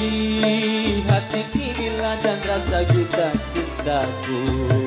Hati inilah dan rasa juta cintaku.